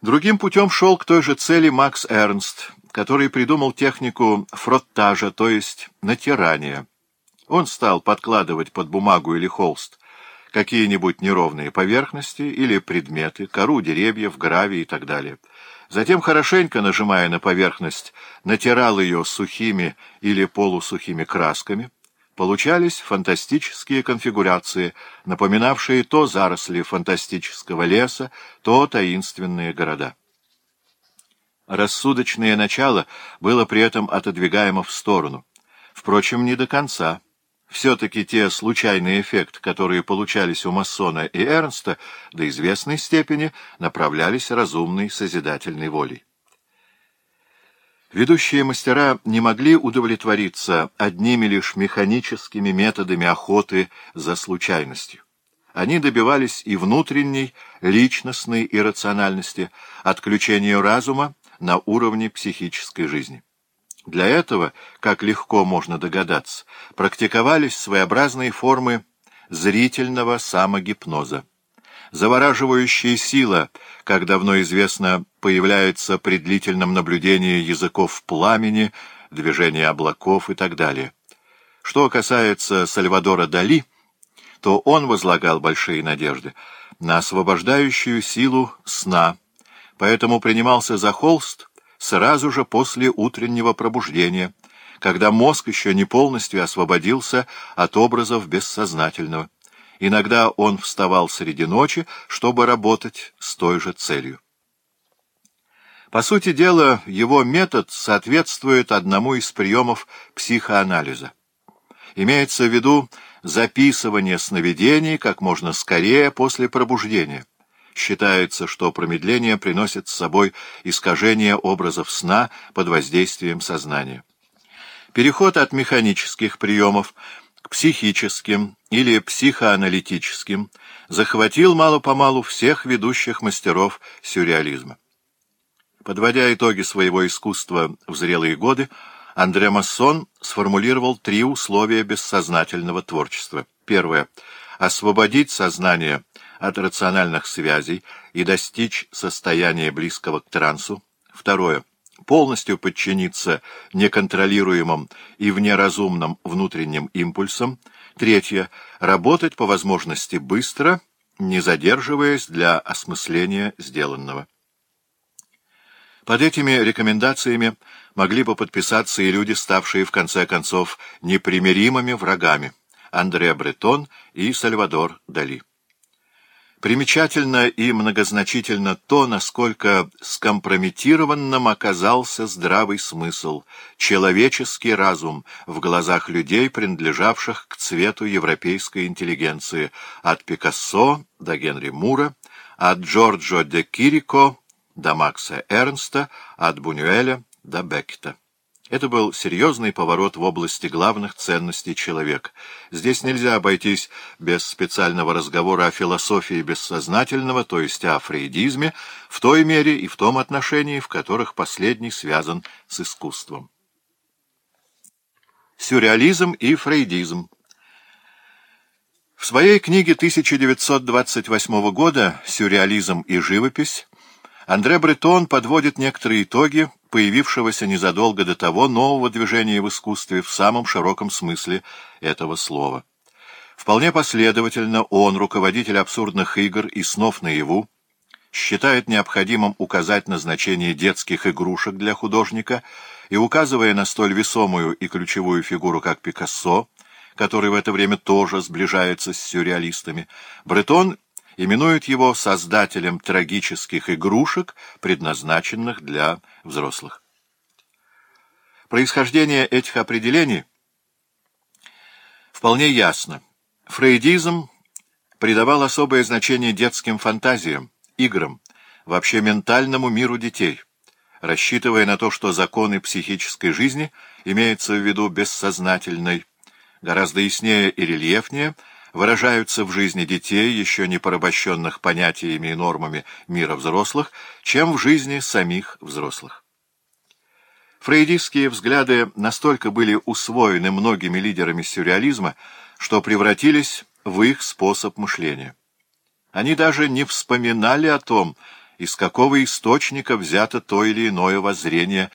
Другим путем шел к той же цели Макс Эрнст, который придумал технику фроттажа, то есть натирания. Он стал подкладывать под бумагу или холст какие-нибудь неровные поверхности или предметы, кору деревьев, гравий и так далее. Затем, хорошенько нажимая на поверхность, натирал ее сухими или полусухими красками – получались фантастические конфигурации, напоминавшие то заросли фантастического леса, то таинственные города. Рассудочное начало было при этом отодвигаемо в сторону. Впрочем, не до конца. Все-таки те случайные эффекты, которые получались у массона и Эрнста, до известной степени направлялись разумной созидательной волей. Ведущие мастера не могли удовлетвориться одними лишь механическими методами охоты за случайностью. Они добивались и внутренней, личностной иррациональности, отключения разума на уровне психической жизни. Для этого, как легко можно догадаться, практиковались своеобразные формы зрительного самогипноза. Завораживающая сила, как давно известно, появляется при длительном наблюдении языков пламени, движения облаков и так далее. Что касается Сальвадора Дали, то он возлагал большие надежды на освобождающую силу сна, поэтому принимался за холст сразу же после утреннего пробуждения, когда мозг еще не полностью освободился от образов бессознательного. Иногда он вставал среди ночи, чтобы работать с той же целью. По сути дела, его метод соответствует одному из приемов психоанализа. Имеется в виду записывание сновидений как можно скорее после пробуждения. Считается, что промедление приносит с собой искажение образов сна под воздействием сознания. Переход от механических приемов – к психическим или психоаналитическим, захватил мало-помалу всех ведущих мастеров сюрреализма. Подводя итоги своего искусства в зрелые годы, Андре Массон сформулировал три условия бессознательного творчества. Первое. Освободить сознание от рациональных связей и достичь состояния близкого к трансу. Второе полностью подчиниться неконтролируемым и внеразумным внутренним импульсам. Третье. Работать по возможности быстро, не задерживаясь для осмысления сделанного. Под этими рекомендациями могли бы подписаться и люди, ставшие в конце концов непримиримыми врагами – Андреа Бретон и Сальвадор Дали. Примечательно и многозначительно то, насколько скомпрометированным оказался здравый смысл, человеческий разум в глазах людей, принадлежавших к цвету европейской интеллигенции, от Пикассо до Генри Мура, от Джорджо де Кирико до Макса Эрнста, от Бунюэля до Беккета. Это был серьезный поворот в области главных ценностей человека. Здесь нельзя обойтись без специального разговора о философии бессознательного, то есть о фрейдизме, в той мере и в том отношении, в которых последний связан с искусством. Сюрреализм и фрейдизм В своей книге 1928 года «Сюрреализм и живопись» Андре Бретон подводит некоторые итоги появившегося незадолго до того нового движения в искусстве в самом широком смысле этого слова. Вполне последовательно он, руководитель абсурдных игр и снов наяву, считает необходимым указать на значение детских игрушек для художника и, указывая на столь весомую и ключевую фигуру, как Пикассо, который в это время тоже сближается с сюрреалистами, Бретон именуют его создателем трагических игрушек, предназначенных для взрослых. Происхождение этих определений вполне ясно. Фрейдизм придавал особое значение детским фантазиям, играм, вообще ментальному миру детей, рассчитывая на то, что законы психической жизни имеются в виду бессознательной, гораздо яснее и рельефнее – выражаются в жизни детей, еще не порабощенных понятиями и нормами мира взрослых, чем в жизни самих взрослых. Фрейдистские взгляды настолько были усвоены многими лидерами сюрреализма, что превратились в их способ мышления. Они даже не вспоминали о том, из какого источника взято то или иное воззрение